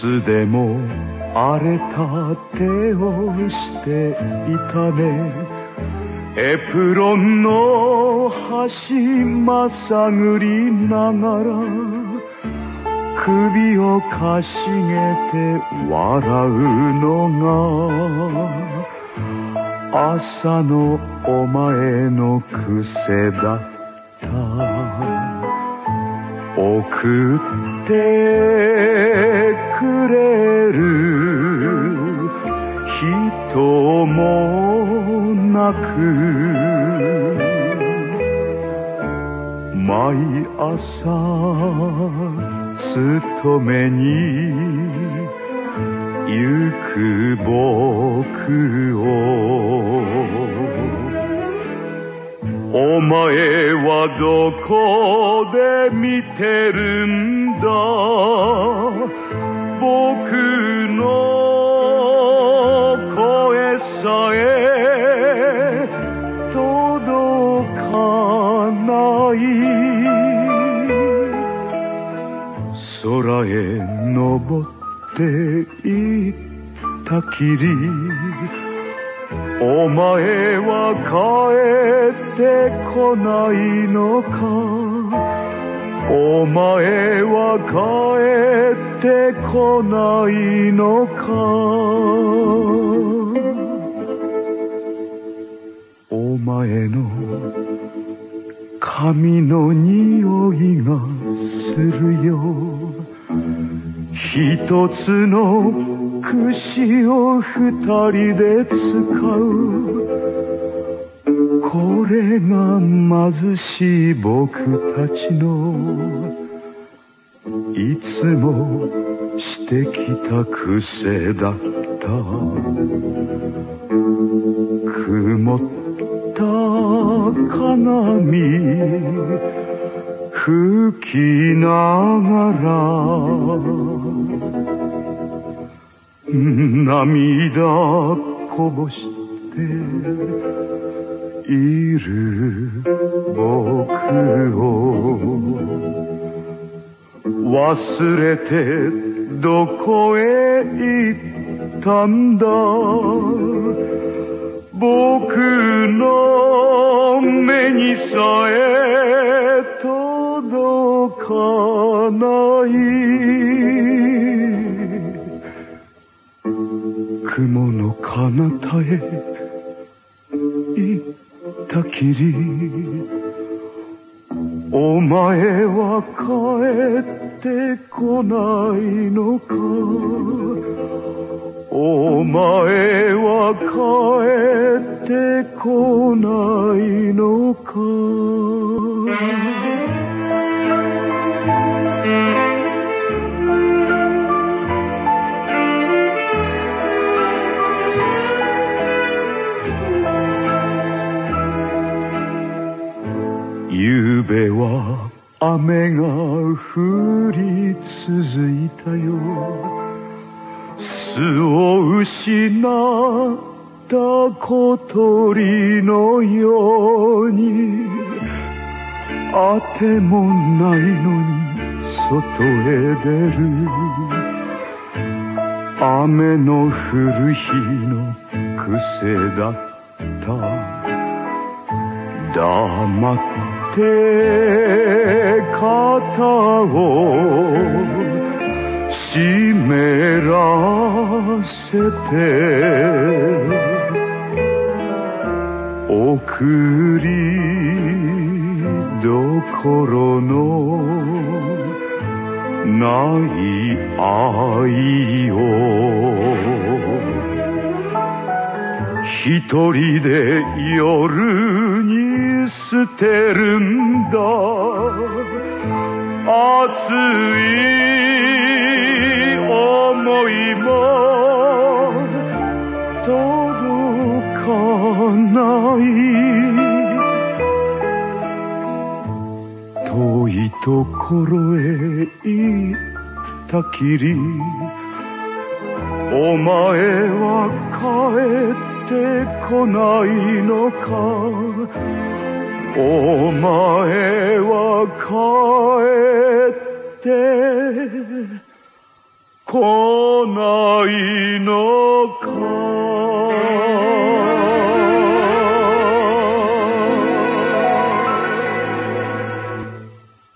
つでも荒れた手をしていたね。エプロンの端まさぐりながら首をかしげて笑うのが朝のお前の癖だった。送ってくれる。人もなく。毎朝勤めに行く僕を。お前はどこで見てるんだ？僕の声さえ届かない。空へ登っていったきり。お前は帰ってこないのか？お前は帰ってこないのか？お前の髪の匂いがするよ。一つの串を二人で使うこれが貧しい僕たちのいつもしてきた癖だった。曇った鏡吹きながら 涙こぼしている僕を忘れてどこへ行ったんだ。僕の目にさえ届かない。彼方へ行ったきり。お前は帰ってこないのか。お前は帰ってこないのか。雨が降り続いたよ。巣を失った小鳥のようにあてもないのに外へ出る。雨の降る日の癖だった。黙ってて肩を湿らせて送りどころのない愛を一人で夜に捨てるんだ。熱い思いも届かない。遠いところへ行ったきり。お前は帰っててこないのか。お前は帰って来ないのか。